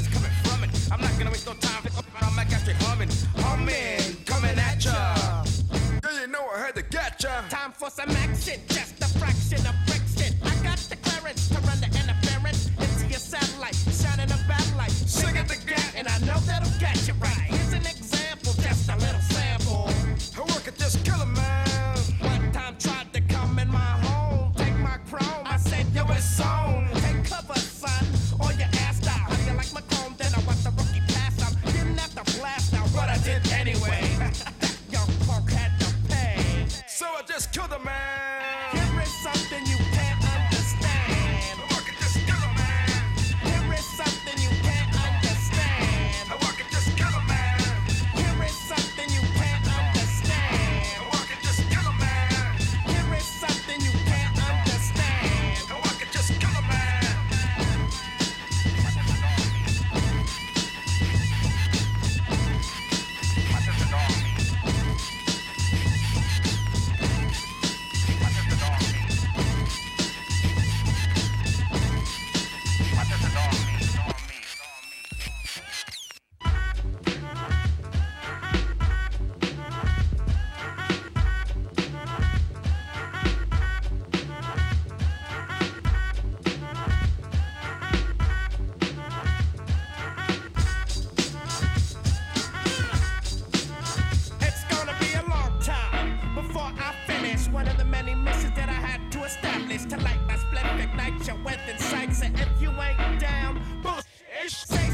is coming from it. I'm not gonna waste no time. I'm back after humming, humming, coming at ya. Yeah, you know I had to get ya. Time for some action. man. to light my spliff, ignite your weapon, sights, and if you ain't down, bullshit.